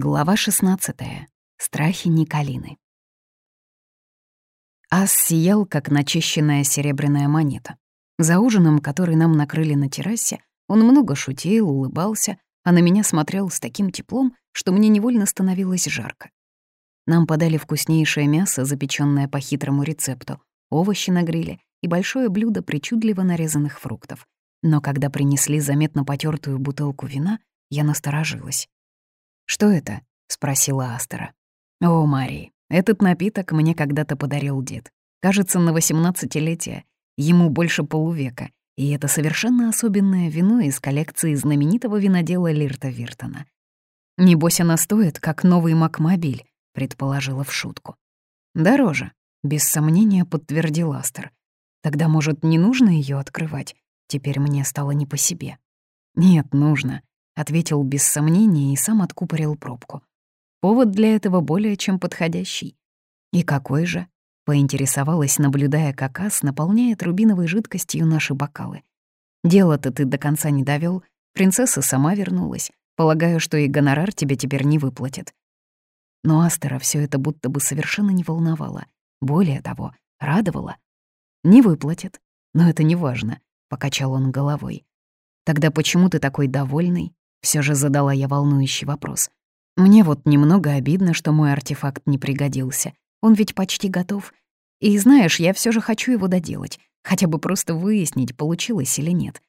Глава 16. Страхи Николины. Ас сиял, как начищенная серебряная монета. За ужином, который нам накрыли на террасе, он много шутил, улыбался, а на меня смотрел с таким теплом, что мне невольно становилось жарко. Нам подали вкуснейшее мясо, запечённое по хитрому рецепту, овощи на гриле и большое блюдо причудливо нарезанных фруктов. Но когда принесли заметно потертую бутылку вина, я насторожилась. «Что это?» — спросила Астера. «О, Марии, этот напиток мне когда-то подарил дед. Кажется, на восемнадцатилетие. Ему больше полувека. И это совершенно особенное вино из коллекции знаменитого винодела Лирта Виртона. «Небось, она стоит, как новый Макмобиль», — предположила в шутку. «Дороже», — без сомнения подтвердил Астер. «Тогда, может, не нужно ее открывать? Теперь мне стало не по себе». «Нет, нужно ответил без сомнения и сам откупорил пробку. Повод для этого более чем подходящий. И какой же? Поинтересовалась, наблюдая, как ас наполняет рубиновой жидкостью наши бокалы. Дело-то ты до конца не довел. Принцесса сама вернулась. Полагаю, что и гонорар тебе теперь не выплатят. Но Астера все это будто бы совершенно не волновало. Более того, радовало. Не выплатят. Но это не важно, покачал он головой. Тогда почему ты такой довольный? Все же задала я волнующий вопрос. Мне вот немного обидно, что мой артефакт не пригодился. Он ведь почти готов. И знаешь, я все же хочу его доделать. Хотя бы просто выяснить, получилось или нет.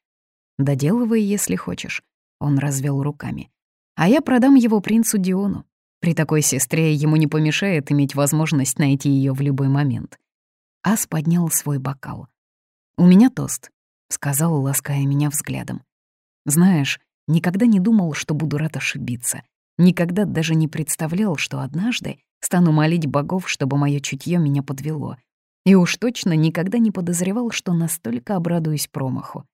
Доделывай, если хочешь. Он развел руками. А я продам его принцу Диону. При такой сестре ему не помешает иметь возможность найти ее в любой момент. Ас поднял свой бокал. «У меня тост», — сказал, лаская меня взглядом. «Знаешь, Никогда не думал, что буду рад ошибиться. Никогда даже не представлял, что однажды стану молить богов, чтобы мое чутье меня подвело. И уж точно никогда не подозревал, что настолько обрадуюсь промаху.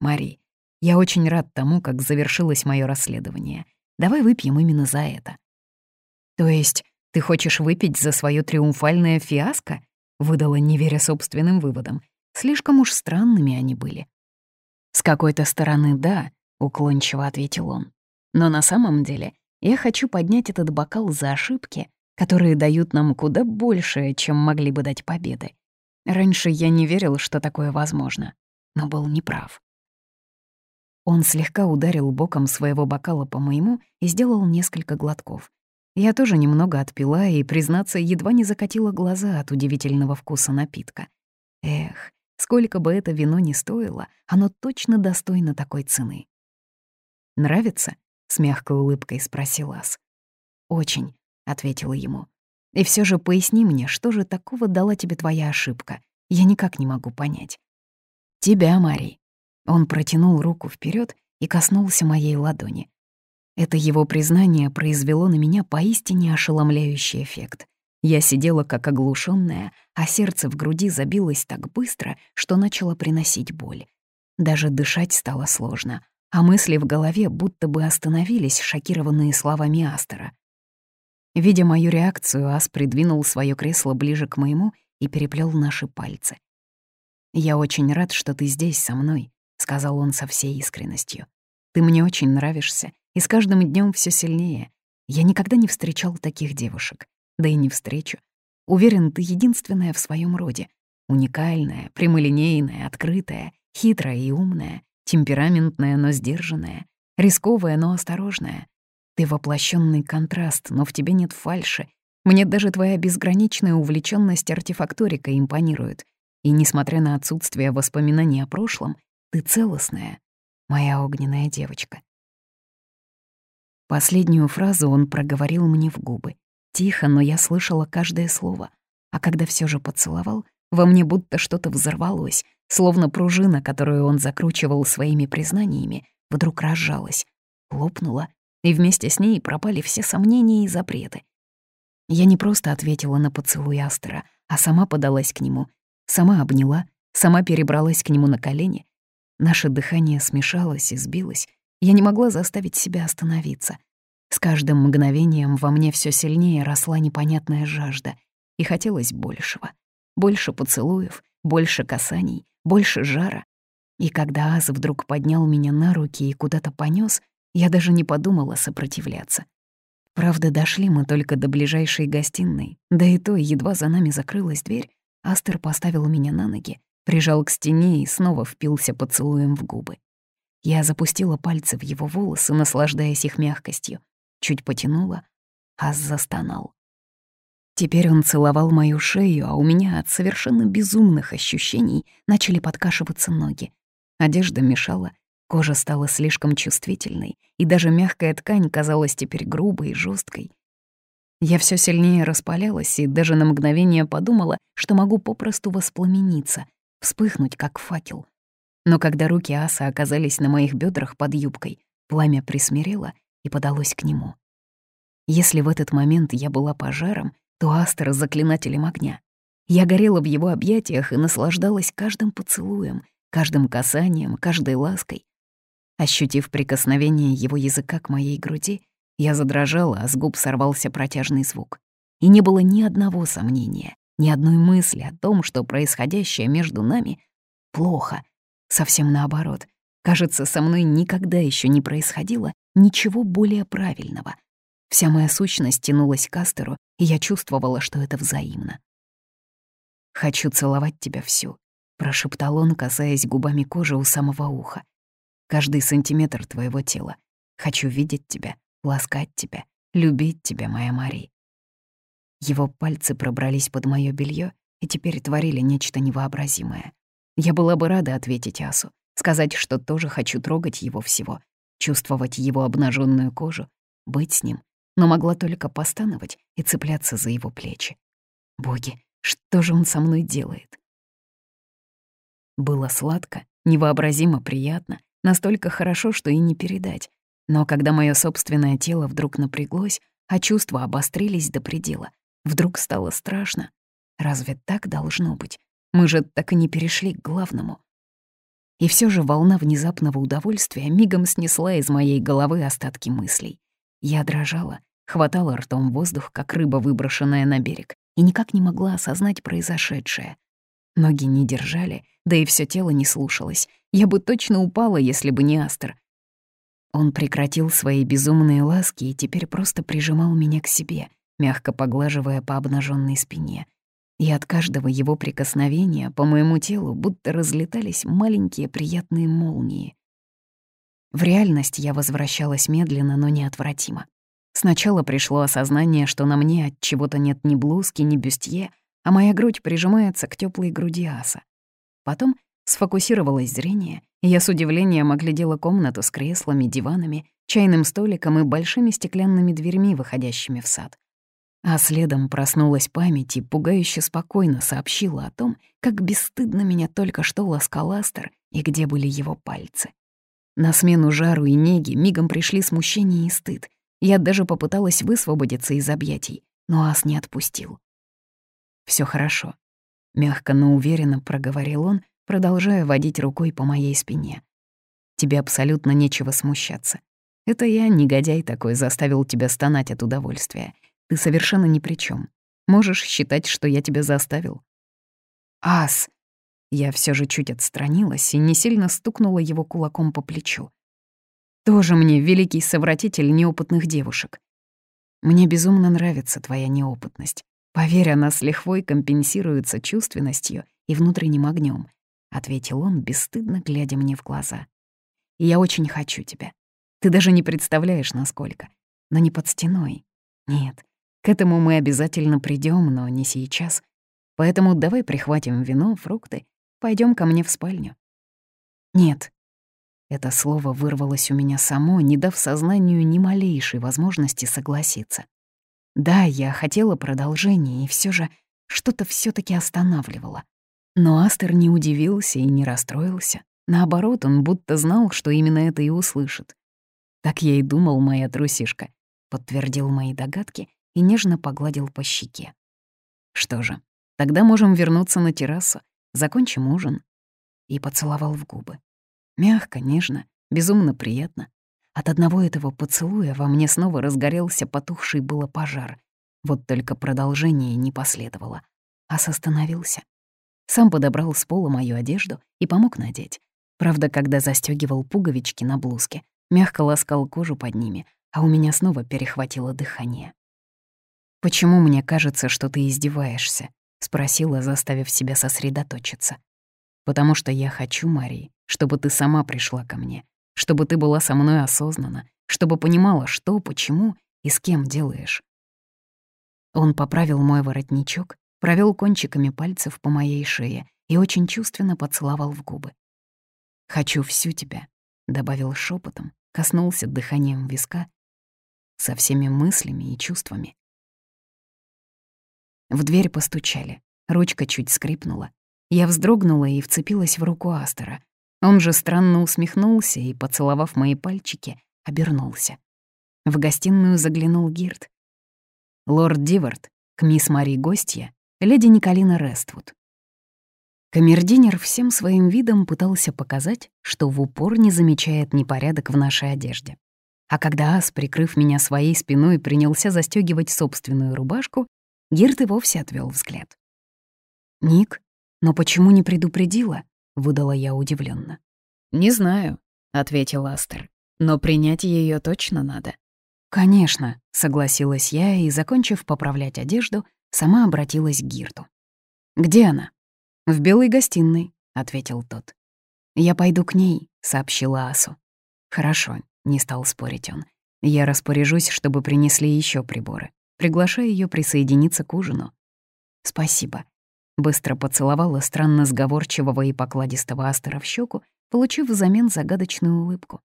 Мари, я очень рад тому, как завершилось мое расследование. Давай выпьем именно за это. То есть ты хочешь выпить за свое триумфальное фиаско? Выдала, не веря собственным выводам. Слишком уж странными они были. С какой-то стороны, да, — уклончиво ответил он. «Но на самом деле я хочу поднять этот бокал за ошибки, которые дают нам куда больше, чем могли бы дать победы. Раньше я не верил, что такое возможно, но был неправ». Он слегка ударил боком своего бокала по моему и сделал несколько глотков. Я тоже немного отпила и, признаться, едва не закатила глаза от удивительного вкуса напитка. Эх, сколько бы это вино ни стоило, оно точно достойно такой цены. «Нравится?» — с мягкой улыбкой спросил Ас. «Очень», — ответила ему. «И все же поясни мне, что же такого дала тебе твоя ошибка? Я никак не могу понять». «Тебя, Марий». Он протянул руку вперед и коснулся моей ладони. Это его признание произвело на меня поистине ошеломляющий эффект. Я сидела как оглушенная, а сердце в груди забилось так быстро, что начало приносить боль. Даже дышать стало сложно, а мысли в голове будто бы остановились, шокированные словами Астера. Видя мою реакцию, Ас придвинул свое кресло ближе к моему и переплел наши пальцы. «Я очень рад, что ты здесь со мной», — сказал он со всей искренностью. «Ты мне очень нравишься, и с каждым днем все сильнее. Я никогда не встречал таких девушек, да и не встречу. Уверен, ты единственная в своем роде, уникальная, прямолинейная, открытая, хитрая и умная. Темпераментная, но сдержанная, рисковая, но осторожная. Ты воплощенный контраст, но в тебе нет фальши. Мне даже твоя безграничная увлеченность артефакторикой импонирует. И несмотря на отсутствие воспоминаний о прошлом, ты целостная, моя огненная девочка. Последнюю фразу он проговорил мне в губы. Тихо, но я слышала каждое слово. А когда все же поцеловал, во мне будто что-то взорвалось, словно пружина, которую он закручивал своими признаниями, вдруг разжалась, лопнула, и вместе с ней пропали все сомнения и запреты. Я не просто ответила на поцелуй Астера, а сама подалась к нему, сама обняла, сама перебралась к нему на колени. Наше дыхание смешалось и сбилось, я не могла заставить себя остановиться. С каждым мгновением во мне все сильнее росла непонятная жажда, и хотелось большего. Больше поцелуев, больше касаний, больше жара. И когда Аз вдруг поднял меня на руки и куда-то понес, я даже не подумала сопротивляться. Правда, дошли мы только до ближайшей гостиной, да и то едва за нами закрылась дверь, Астер поставил меня на ноги, прижал к стене и снова впился поцелуем в губы. Я запустила пальцы в его волосы, наслаждаясь их мягкостью, чуть потянула, Ас застонал. Теперь он целовал мою шею, а у меня от совершенно безумных ощущений начали подкашиваться ноги. Одежда мешала, кожа стала слишком чувствительной, и даже мягкая ткань казалась теперь грубой и жесткой. Я все сильнее распалялась и даже на мгновение подумала, что могу попросту воспламениться, вспыхнуть, как факел. Но когда руки Аса оказались на моих бедрах под юбкой, пламя присмирело и подалось к нему. Если в этот момент я была пожаром, то Астер — заклинателем огня. Я горела в его объятиях и наслаждалась каждым поцелуем, каждым касанием, каждой лаской. Ощутив прикосновение его языка к моей груди, я задрожала, а с губ сорвался протяжный звук. И не было ни одного сомнения, ни одной мысли о том, что происходящее между нами плохо. Совсем наоборот. Кажется, со мной никогда еще не происходило ничего более правильного — Вся моя сущность тянулась к Астеру, и я чувствовала, что это взаимно. «Хочу целовать тебя всю», — прошептал он, касаясь губами кожи у самого уха. «Каждый сантиметр твоего тела. Хочу видеть тебя, ласкать тебя, любить тебя, моя Мари». Его пальцы пробрались под моё белье и теперь творили нечто невообразимое. Я была бы рада ответить Асу, сказать, что тоже хочу трогать его всего, чувствовать его обнаженную кожу, быть с ним, но могла только постановать и цепляться за его плечи. Боги, что же он со мной делает? Было сладко, невообразимо приятно, настолько хорошо, что и не передать. Но когда мое собственное тело вдруг напряглось, а чувства обострились до предела, вдруг стало страшно. Разве так должно быть? Мы же так и не перешли к главному. И все же волна внезапного удовольствия мигом снесла из моей головы остатки мыслей. Я дрожала, хватала ртом воздух, как рыба, выброшенная на берег, и никак не могла осознать произошедшее. Ноги не держали, да и все тело не слушалось. Я бы точно упала, если бы не Астер. Он прекратил свои безумные ласки и теперь просто прижимал меня к себе, мягко поглаживая по обнаженной спине. И от каждого его прикосновения по моему телу будто разлетались маленькие приятные молнии. В реальность я возвращалась медленно, но неотвратимо. Сначала пришло осознание, что на мне от чего-то нет ни блузки, ни бюстье, а моя грудь прижимается к теплой груди аса. Потом сфокусировалось зрение, и я с удивлением оглядела комнату с креслами, диванами, чайным столиком и большими стеклянными дверьми, выходящими в сад. А следом проснулась память и пугающе спокойно сообщила о том, как бесстыдно меня только что ласкал Астер и где были его пальцы. На смену жару и неги мигом пришли смущение и стыд, я даже попыталась высвободиться из объятий, но Ас не отпустил. Все хорошо», — мягко, но уверенно проговорил он, продолжая водить рукой по моей спине. «Тебе абсолютно нечего смущаться. Это я, негодяй такой, заставил тебя стонать от удовольствия. Ты совершенно ни при чем. Можешь считать, что я тебя заставил». «Ас!» Я все же чуть отстранилась и не сильно стукнула его кулаком по плечу. Тоже мне великий совратитель неопытных девушек. Мне безумно нравится твоя неопытность. Поверь, она с лихвой компенсируется чувственностью и внутренним огнем, ответил он, бесстыдно глядя мне в глаза. И я очень хочу тебя. Ты даже не представляешь, насколько. Но не под стеной. Нет, к этому мы обязательно придем, но не сейчас. Поэтому давай прихватим вино, фрукты, пойдем ко мне в спальню. Нет, это слово вырвалось у меня само, не дав сознанию ни малейшей возможности согласиться. Да, я хотела продолжения, и все же что-то все таки останавливало. Но Астер не удивился и не расстроился. Наоборот, он будто знал, что именно это и услышит. «Так я и думал, моя трусишка», — подтвердил мои догадки и нежно погладил по щеке. «Что же, тогда можем вернуться на террасу, закончим ужин». И поцеловал в губы. Мягко, нежно, безумно приятно. От одного этого поцелуя во мне снова разгорелся потухший было пожар. Вот только продолжение не последовало. а остановился. Сам подобрал с пола мою одежду и помог надеть. Правда, когда застегивал пуговички на блузке, мягко ласкал кожу под ними, а у меня снова перехватило дыхание. «Почему мне кажется, что ты издеваешься?» — спросила, заставив себя сосредоточиться. «Потому что я хочу, Марии, чтобы ты сама пришла ко мне, чтобы ты была со мной осознанно, чтобы понимала, что, почему и с кем делаешь». Он поправил мой воротничок, провел кончиками пальцев по моей шее и очень чувственно поцеловал в губы. «Хочу всю тебя», — добавил шепотом, коснулся дыханием виска, со всеми мыслями и чувствами. В дверь постучали. Ручка чуть скрипнула. Я вздрогнула и вцепилась в руку Астера. Он же странно усмехнулся и, поцеловав мои пальчики, обернулся. В гостиную заглянул Гирт. «Лорд Дивард, к мисс Мари гостья, леди Николина Рествуд». Камердинер всем своим видом пытался показать, что в упор не замечает непорядок в нашей одежде. А когда Ас, прикрыв меня своей спиной, принялся застегивать собственную рубашку, Гирт и вовсе отвел взгляд. «Ник, но почему не предупредила?» — выдала я удивленно. «Не знаю», — ответил Астер. «Но принять ее точно надо». «Конечно», — согласилась я и, закончив поправлять одежду, сама обратилась к Гирту. «Где она?» «В белой гостиной», — ответил тот. «Я пойду к ней», — сообщила Асу. «Хорошо», — не стал спорить он. «Я распоряжусь, чтобы принесли еще приборы приглашая ее присоединиться к ужину. «Спасибо». Быстро поцеловала странно сговорчивого и покладистого Астера в щеку, получив взамен загадочную улыбку.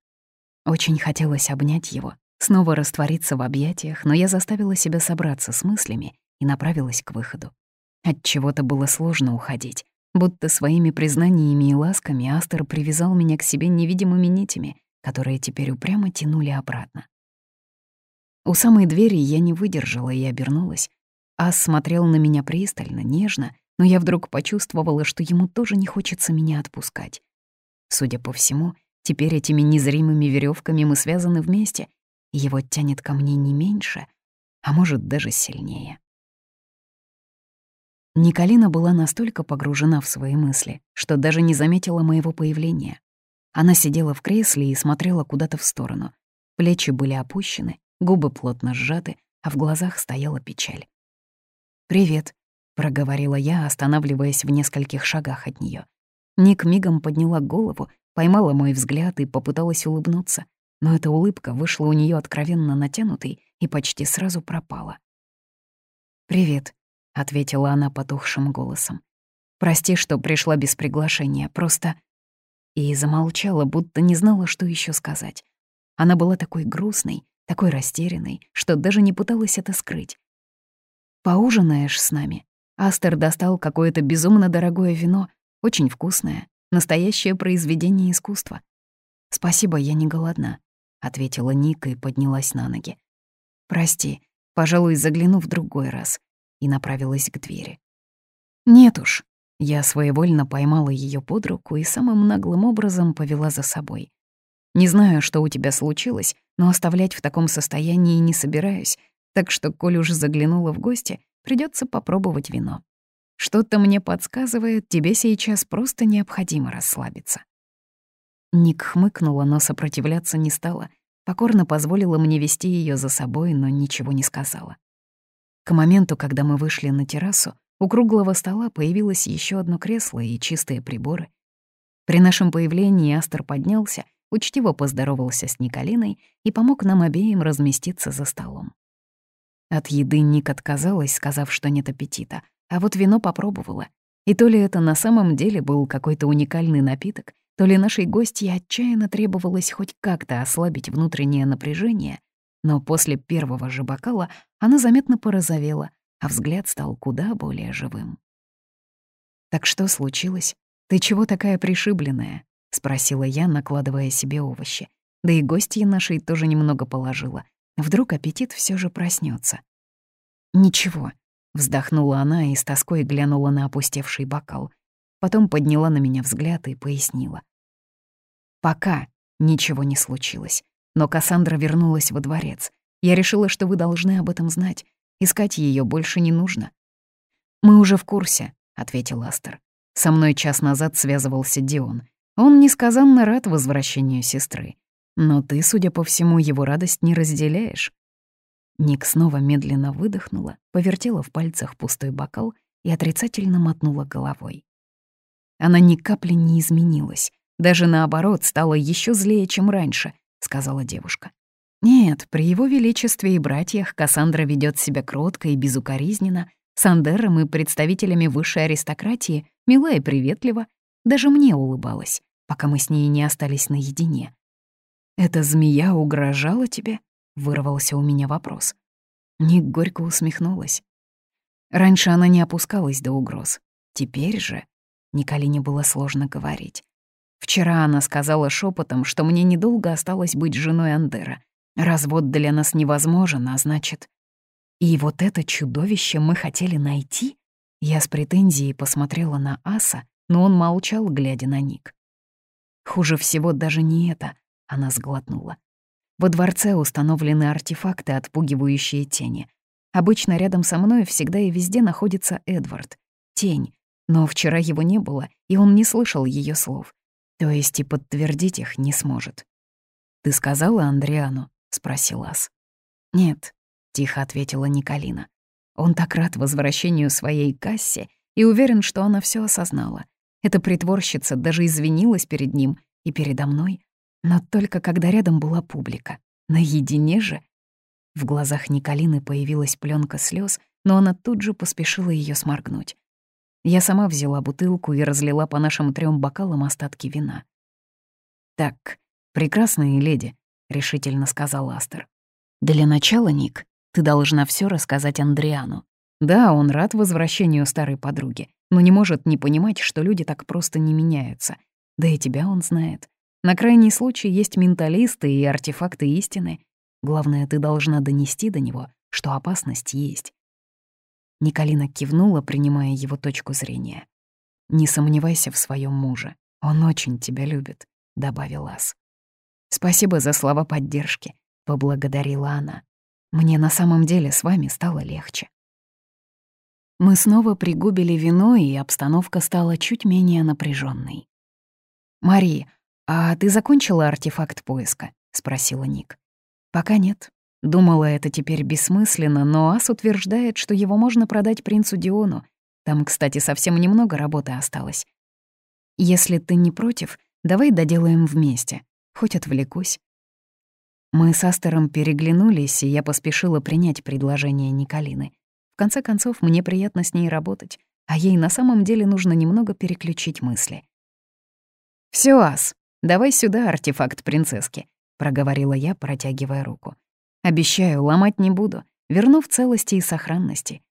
Очень хотелось обнять его, снова раствориться в объятиях, но я заставила себя собраться с мыслями и направилась к выходу. От чего-то было сложно уходить, будто своими признаниями и ласками Астер привязал меня к себе невидимыми нитями, которые теперь упрямо тянули обратно. У самой двери я не выдержала и обернулась. Ас смотрел на меня пристально, нежно, но я вдруг почувствовала, что ему тоже не хочется меня отпускать. Судя по всему, теперь этими незримыми веревками мы связаны вместе, и его тянет ко мне не меньше, а может, даже сильнее. Николина была настолько погружена в свои мысли, что даже не заметила моего появления. Она сидела в кресле и смотрела куда-то в сторону. Плечи были опущены, губы плотно сжаты, а в глазах стояла печаль. «Привет», — проговорила я, останавливаясь в нескольких шагах от нее. Ник мигом подняла голову, поймала мой взгляд и попыталась улыбнуться, но эта улыбка вышла у нее откровенно натянутой и почти сразу пропала. «Привет», — ответила она потухшим голосом. «Прости, что пришла без приглашения, просто...» И замолчала, будто не знала, что еще сказать. Она была такой грустной, такой растерянной, что даже не пыталась это скрыть. «Поужинаешь с нами?» Астер достал какое-то безумно дорогое вино, очень вкусное, настоящее произведение искусства. «Спасибо, я не голодна», — ответила Ника и поднялась на ноги. «Прости, пожалуй, загляну в другой раз», и направилась к двери. «Нет уж», я своевольно поймала ее под руку и самым наглым образом повела за собой. Не знаю, что у тебя случилось, но оставлять в таком состоянии не собираюсь, так что, коль уже заглянула в гости, придется попробовать вино. Что-то мне подсказывает, тебе сейчас просто необходимо расслабиться». Ник хмыкнула, но сопротивляться не стала, покорно позволила мне вести ее за собой, но ничего не сказала. К моменту, когда мы вышли на террасу, у круглого стола появилось еще одно кресло и чистые приборы. При нашем появлении Астер поднялся учтиво поздоровался с Николиной и помог нам обеим разместиться за столом. От еды Ник отказалась, сказав, что нет аппетита, а вот вино попробовала. И то ли это на самом деле был какой-то уникальный напиток, то ли нашей гостье отчаянно требовалось хоть как-то ослабить внутреннее напряжение, но после первого же бокала она заметно порозовела, а взгляд стал куда более живым. «Так что случилось? Ты чего такая пришибленная?» — спросила я, накладывая себе овощи. Да и гостья нашей тоже немного положила. Вдруг аппетит все же проснется. «Ничего», — вздохнула она и с тоской глянула на опустевший бокал. Потом подняла на меня взгляд и пояснила. «Пока ничего не случилось, но Кассандра вернулась во дворец. Я решила, что вы должны об этом знать. Искать ее больше не нужно». «Мы уже в курсе», — ответил Астер. «Со мной час назад связывался Дион. Он несказанно рад возвращению сестры. Но ты, судя по всему, его радость не разделяешь. Ник снова медленно выдохнула, повертела в пальцах пустой бокал и отрицательно мотнула головой. Она ни капли не изменилась, даже наоборот, стала еще злее, чем раньше, сказала девушка. Нет, при его величестве и братьях Кассандра ведет себя кротко и безукоризненно, с Андером и представителями высшей аристократии мила и приветлива, даже мне улыбалась, пока мы с ней не остались наедине. «Эта змея угрожала тебе?» — вырвался у меня вопрос. Ник горько усмехнулась. Раньше она не опускалась до угроз. Теперь же Николине было сложно говорить. Вчера она сказала шепотом, что мне недолго осталось быть женой Андера. Развод для нас невозможен, а значит... И вот это чудовище мы хотели найти? Я с претензией посмотрела на Аса, но он молчал, глядя на Ник. Хуже всего даже не это, она сглотнула. Во дворце установлены артефакты, отпугивающие тени. Обычно рядом со мной всегда и везде находится Эдвард. Тень. Но вчера его не было, и он не слышал ее слов. То есть и подтвердить их не сможет. «Ты сказала Андриану?» — спросил Ас. «Нет», — тихо ответила Николина. Он так рад возвращению своей кассе и уверен, что она все осознала. Эта притворщица даже извинилась перед ним и передо мной, но только когда рядом была публика. Наедине же. В глазах Николины появилась пленка слез, но она тут же поспешила ее сморгнуть. Я сама взяла бутылку и разлила по нашим трем бокалам остатки вина. «Так, прекрасные леди», — решительно сказал Астер. «Для начала, Ник, ты должна все рассказать Андриану. Да, он рад возвращению старой подруги, но не может не понимать, что люди так просто не меняются. Да и тебя он знает. На крайний случай есть менталисты и артефакты истины. Главное, ты должна донести до него, что опасность есть. Николина кивнула, принимая его точку зрения. «Не сомневайся в своем муже. Он очень тебя любит», — добавил Ас. «Спасибо за слова поддержки», — поблагодарила она. Мне на самом деле с вами стало легче. Мы снова пригубили вино, и обстановка стала чуть менее напряженной. «Мари, а ты закончила артефакт поиска?» — спросила Ник. «Пока нет. Думала, это теперь бессмысленно, но Ас утверждает, что его можно продать принцу Диону. Там, кстати, совсем немного работы осталось. Если ты не против, давай доделаем вместе. Хоть отвлекусь. Мы с Астером переглянулись, и я поспешила принять предложение Николины. В конце концов, мне приятно с ней работать, а ей на самом деле нужно немного переключить мысли. «Всё, Ас, давай сюда артефакт принцесски», — проговорила я, протягивая руку. «Обещаю, ломать не буду, верну в целости и сохранности».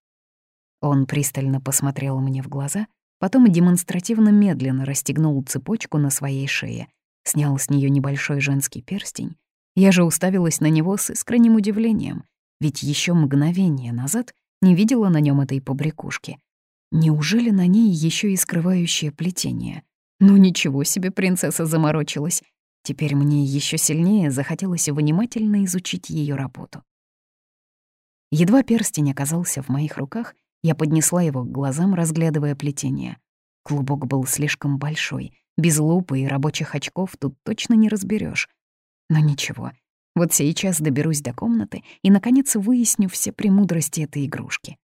Он пристально посмотрел мне в глаза, потом демонстративно медленно расстегнул цепочку на своей шее, снял с нее небольшой женский перстень я же уставилась на него с искренним удивлением, ведь еще мгновение назад не видела на нем этой побрякушки. Неужели на ней еще и скрывающее плетение? Ну ничего себе принцесса заморочилась. Теперь мне еще сильнее захотелось внимательно изучить ее работу. Едва перстень оказался в моих руках, я поднесла его к глазам, разглядывая плетение. Клубок был слишком большой, без лупы и рабочих очков тут точно не разберешь. Но ничего, вот сейчас доберусь до комнаты и, наконец, выясню все премудрости этой игрушки.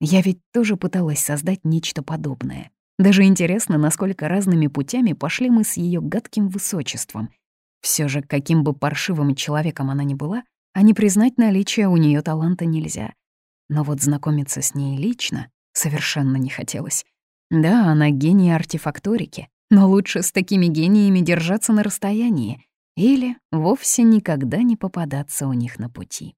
Я ведь тоже пыталась создать нечто подобное. Даже интересно, насколько разными путями пошли мы с ее гадким высочеством. Все же, каким бы паршивым человеком она ни была, а не признать наличие у нее таланта нельзя. Но вот знакомиться с ней лично совершенно не хотелось. Да, она гений артефакторики, но лучше с такими гениями держаться на расстоянии, или вовсе никогда не попадаться у них на пути.